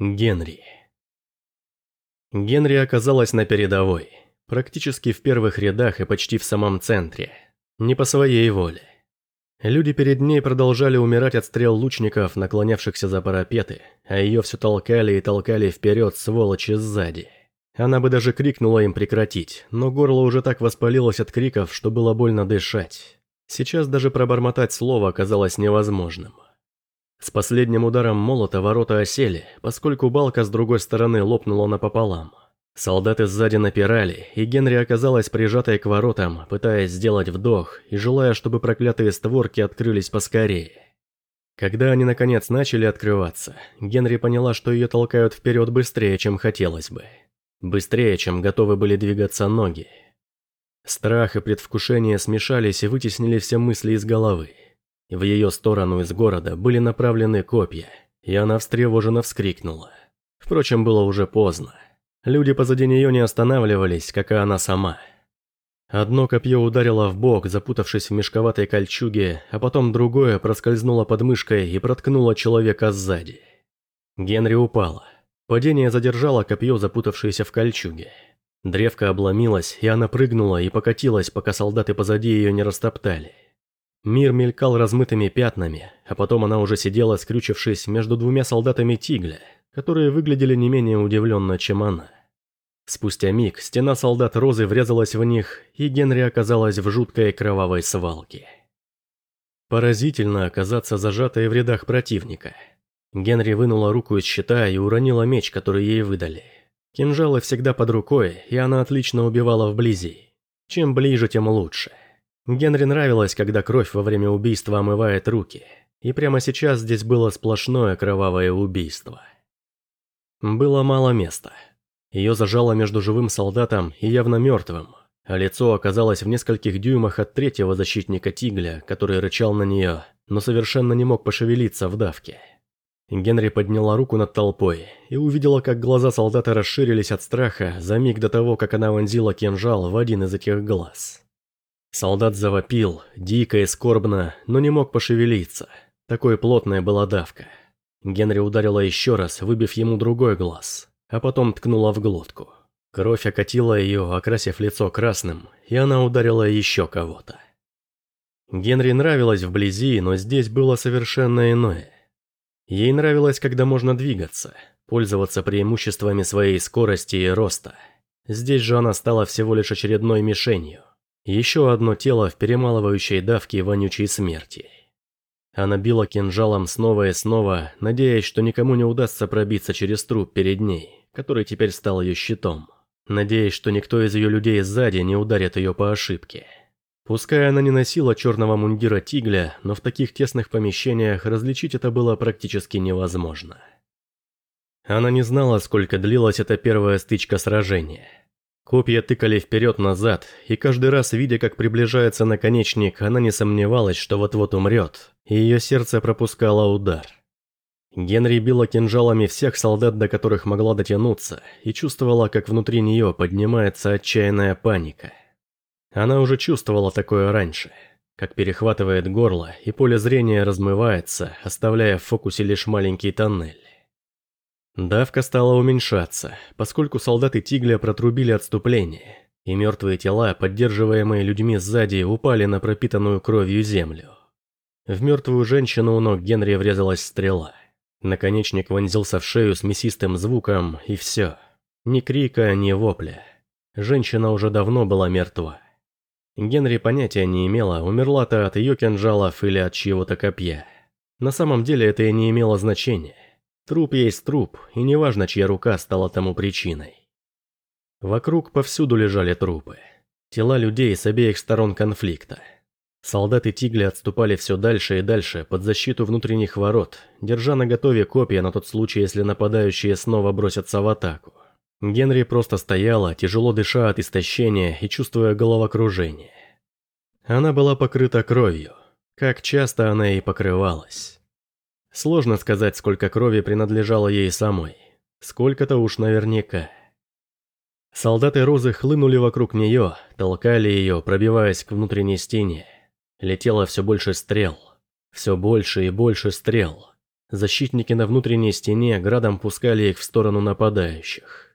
Генри. Генри оказалась на передовой, практически в первых рядах и почти в самом центре, не по своей воле. Люди перед ней продолжали умирать от стрел лучников, наклонявшихся за парапеты, а ее все толкали и толкали вперед сволочи сзади. Она бы даже крикнула им прекратить, но горло уже так воспалилось от криков, что было больно дышать. Сейчас даже пробормотать слово оказалось невозможным. С последним ударом молота ворота осели, поскольку балка с другой стороны лопнула напополам. Солдаты сзади напирали, и Генри оказалась прижатой к воротам, пытаясь сделать вдох и желая, чтобы проклятые створки открылись поскорее. Когда они наконец начали открываться, Генри поняла, что ее толкают вперед быстрее, чем хотелось бы. Быстрее, чем готовы были двигаться ноги. Страх и предвкушение смешались и вытеснили все мысли из головы. В ее сторону из города были направлены копья, и она встревоженно вскрикнула. Впрочем, было уже поздно. Люди позади нее не останавливались, как и она сама. Одно копье ударило в бок, запутавшись в мешковатой кольчуге, а потом другое проскользнуло под мышкой и проткнуло человека сзади. Генри упала. Падение задержало копье, запутавшееся в кольчуге. Древко обломилось, и она прыгнула и покатилась, пока солдаты позади ее не растоптали. Мир мелькал размытыми пятнами, а потом она уже сидела, скрючившись между двумя солдатами Тигля, которые выглядели не менее удивленно, чем она. Спустя миг стена солдат Розы врезалась в них, и Генри оказалась в жуткой кровавой свалке. Поразительно оказаться зажатой в рядах противника. Генри вынула руку из щита и уронила меч, который ей выдали. Кинжалы всегда под рукой, и она отлично убивала вблизи. Чем ближе, тем лучше. Генри нравилось, когда кровь во время убийства омывает руки, и прямо сейчас здесь было сплошное кровавое убийство. Было мало места. Ее зажало между живым солдатом и явно мертвым, а лицо оказалось в нескольких дюймах от третьего защитника Тигля, который рычал на нее, но совершенно не мог пошевелиться в давке. Генри подняла руку над толпой и увидела, как глаза солдата расширились от страха за миг до того, как она вонзила кинжал в один из этих глаз. Солдат завопил, дико и скорбно, но не мог пошевелиться. Такой плотная была давка. Генри ударила еще раз, выбив ему другой глаз, а потом ткнула в глотку. Кровь окатила ее, окрасив лицо красным, и она ударила еще кого-то. Генри нравилось вблизи, но здесь было совершенно иное. Ей нравилось, когда можно двигаться, пользоваться преимуществами своей скорости и роста. Здесь же она стала всего лишь очередной мишенью. Еще одно тело в перемалывающей давке вонючей смерти. Она била кинжалом снова и снова, надеясь, что никому не удастся пробиться через труп перед ней, который теперь стал ее щитом. Надеясь, что никто из ее людей сзади не ударит ее по ошибке. Пускай она не носила черного мундира тигля, но в таких тесных помещениях различить это было практически невозможно. Она не знала, сколько длилась эта первая стычка сражения. Копья тыкали вперед-назад, и каждый раз, видя, как приближается наконечник, она не сомневалась, что вот-вот умрет, и ее сердце пропускало удар. Генри била кинжалами всех солдат, до которых могла дотянуться, и чувствовала, как внутри нее поднимается отчаянная паника. Она уже чувствовала такое раньше, как перехватывает горло, и поле зрения размывается, оставляя в фокусе лишь маленький тоннель. Давка стала уменьшаться, поскольку солдаты Тигля протрубили отступление, и мертвые тела, поддерживаемые людьми сзади, упали на пропитанную кровью землю. В мертвую женщину у ног Генри врезалась стрела. Наконечник вонзился в шею с мясистым звуком, и все. Ни крика, ни вопля. Женщина уже давно была мертва. Генри понятия не имела, умерла-то от ее кинжалов или от чьего-то копья. На самом деле это и не имело значения. Труп есть труп, и неважно, чья рука стала тому причиной. Вокруг повсюду лежали трупы. Тела людей с обеих сторон конфликта. Солдаты Тигли отступали все дальше и дальше под защиту внутренних ворот, держа на готове копья на тот случай, если нападающие снова бросятся в атаку. Генри просто стояла, тяжело дыша от истощения и чувствуя головокружение. Она была покрыта кровью. Как часто она и покрывалась. Сложно сказать, сколько крови принадлежало ей самой. Сколько-то уж наверняка. Солдаты Розы хлынули вокруг нее, толкали ее, пробиваясь к внутренней стене. Летело все больше стрел. Все больше и больше стрел. Защитники на внутренней стене градом пускали их в сторону нападающих.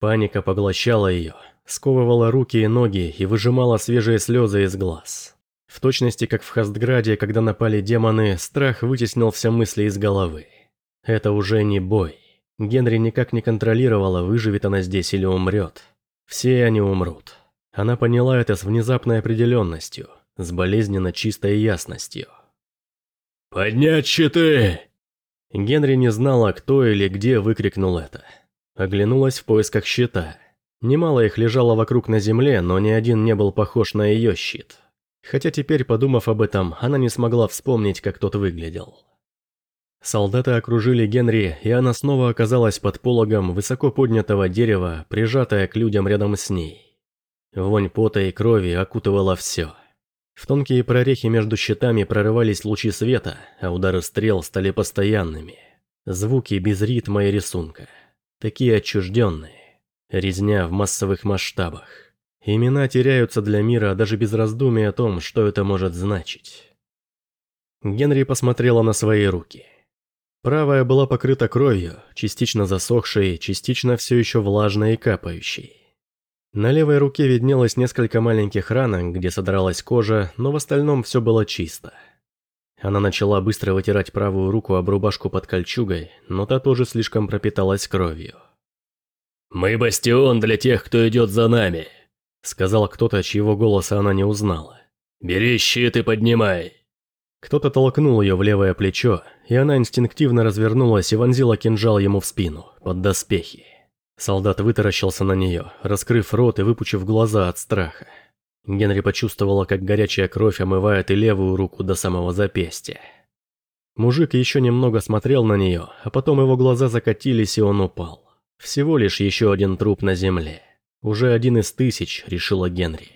Паника поглощала ее, сковывала руки и ноги и выжимала свежие слезы из глаз. В точности, как в Хастграде, когда напали демоны, страх вытеснил все мысли из головы. Это уже не бой. Генри никак не контролировала, выживет она здесь или умрет. Все они умрут. Она поняла это с внезапной определенностью, с болезненно чистой ясностью. «Поднять щиты!» Генри не знала, кто или где выкрикнул это. Оглянулась в поисках щита. Немало их лежало вокруг на земле, но ни один не был похож на ее щит. Хотя теперь, подумав об этом, она не смогла вспомнить, как тот выглядел. Солдаты окружили Генри, и она снова оказалась под пологом высоко поднятого дерева, прижатая к людям рядом с ней. Вонь пота и крови окутывала все. В тонкие прорехи между щитами прорывались лучи света, а удары стрел стали постоянными. Звуки без ритма и рисунка. Такие отчужденные. Резня в массовых масштабах. Имена теряются для мира даже без раздумий о том, что это может значить. Генри посмотрела на свои руки. Правая была покрыта кровью, частично засохшей, частично все еще влажной и капающей. На левой руке виднелось несколько маленьких ранок, где содралась кожа, но в остальном все было чисто. Она начала быстро вытирать правую руку об рубашку под кольчугой, но та тоже слишком пропиталась кровью. «Мы бастион для тех, кто идет за нами», — сказал кто-то, чьего голоса она не узнала. «Бери щит и поднимай». Кто-то толкнул ее в левое плечо, и она инстинктивно развернулась и вонзила кинжал ему в спину, под доспехи. Солдат вытаращился на нее, раскрыв рот и выпучив глаза от страха. Генри почувствовала, как горячая кровь омывает и левую руку до самого запястья. Мужик еще немного смотрел на нее, а потом его глаза закатились и он упал. Всего лишь еще один труп на земле. Уже один из тысяч, решила Генри.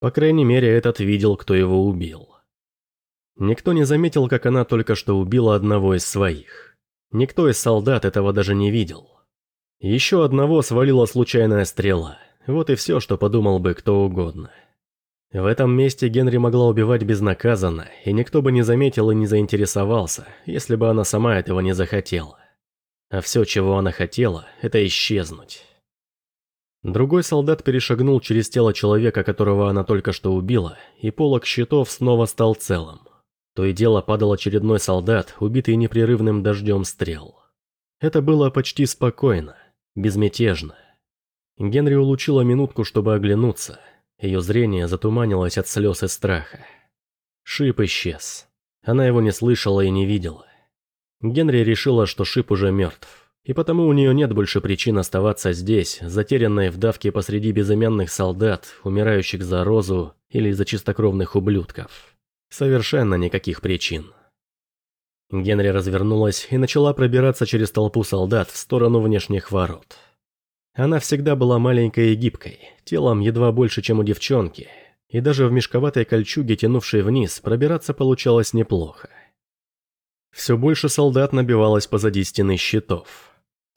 По крайней мере, этот видел, кто его убил. Никто не заметил, как она только что убила одного из своих. Никто из солдат этого даже не видел. Еще одного свалила случайная стрела. Вот и все, что подумал бы кто угодно. В этом месте Генри могла убивать безнаказанно, и никто бы не заметил и не заинтересовался, если бы она сама этого не захотела. А все, чего она хотела, это исчезнуть. Другой солдат перешагнул через тело человека, которого она только что убила, и полок щитов снова стал целым. То и дело падал очередной солдат, убитый непрерывным дождем стрел. Это было почти спокойно безмятежно. Генри улучила минутку, чтобы оглянуться. Ее зрение затуманилось от слез и страха. Шип исчез. Она его не слышала и не видела. Генри решила, что Шип уже мертв. И потому у нее нет больше причин оставаться здесь, затерянной в давке посреди безымянных солдат, умирающих за розу или за чистокровных ублюдков. Совершенно никаких причин. Генри развернулась и начала пробираться через толпу солдат в сторону внешних ворот. Она всегда была маленькой и гибкой, телом едва больше, чем у девчонки, и даже в мешковатой кольчуге, тянувшей вниз, пробираться получалось неплохо. Все больше солдат набивалось позади стены щитов.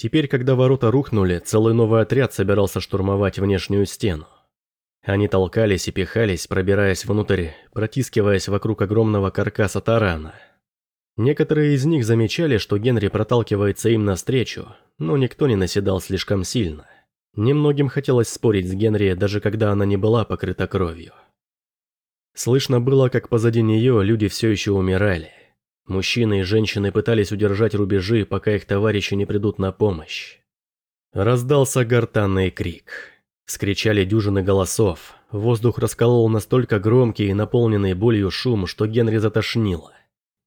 Теперь, когда ворота рухнули, целый новый отряд собирался штурмовать внешнюю стену. Они толкались и пихались, пробираясь внутрь, протискиваясь вокруг огромного каркаса тарана – Некоторые из них замечали, что Генри проталкивается им навстречу, но никто не наседал слишком сильно. Немногим хотелось спорить с Генри, даже когда она не была покрыта кровью. Слышно было, как позади нее люди все еще умирали. Мужчины и женщины пытались удержать рубежи, пока их товарищи не придут на помощь. Раздался гортанный крик. Скричали дюжины голосов. Воздух расколол настолько громкий и наполненный болью шум, что Генри затошнило.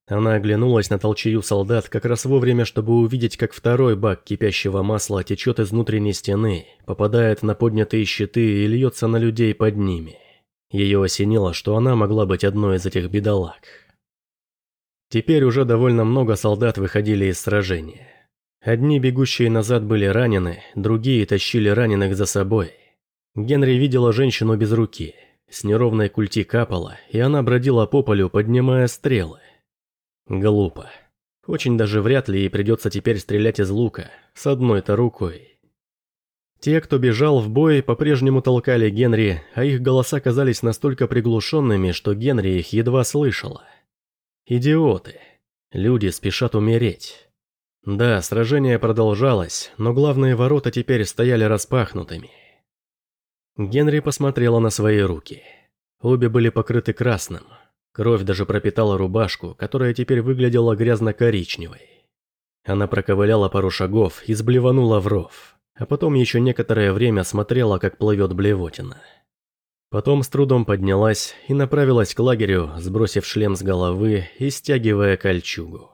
Она оглянулась на толчею солдат как раз вовремя, чтобы увидеть, как второй бак кипящего масла течет из внутренней стены, попадает на поднятые щиты и льется на людей под ними. Ее осенило, что она могла быть одной из этих бедолаг. Теперь уже довольно много солдат выходили из сражения. Одни, бегущие назад, были ранены, другие тащили раненых за собой. Генри видела женщину без руки. С неровной культи капала, и она бродила по полю, поднимая стрелы. Глупо. Очень даже вряд ли ей придется теперь стрелять из лука, с одной-то рукой. Те, кто бежал в бой, по-прежнему толкали Генри, а их голоса казались настолько приглушенными, что Генри их едва слышала. Идиоты. Люди спешат умереть. Да, сражение продолжалось, но главные ворота теперь стояли распахнутыми. Генри посмотрела на свои руки. Обе были покрыты красным. Кровь даже пропитала рубашку, которая теперь выглядела грязно-коричневой. Она проковыляла пару шагов и сблеванула в ров, а потом еще некоторое время смотрела, как плывет блевотина. Потом с трудом поднялась и направилась к лагерю, сбросив шлем с головы и стягивая кольчугу.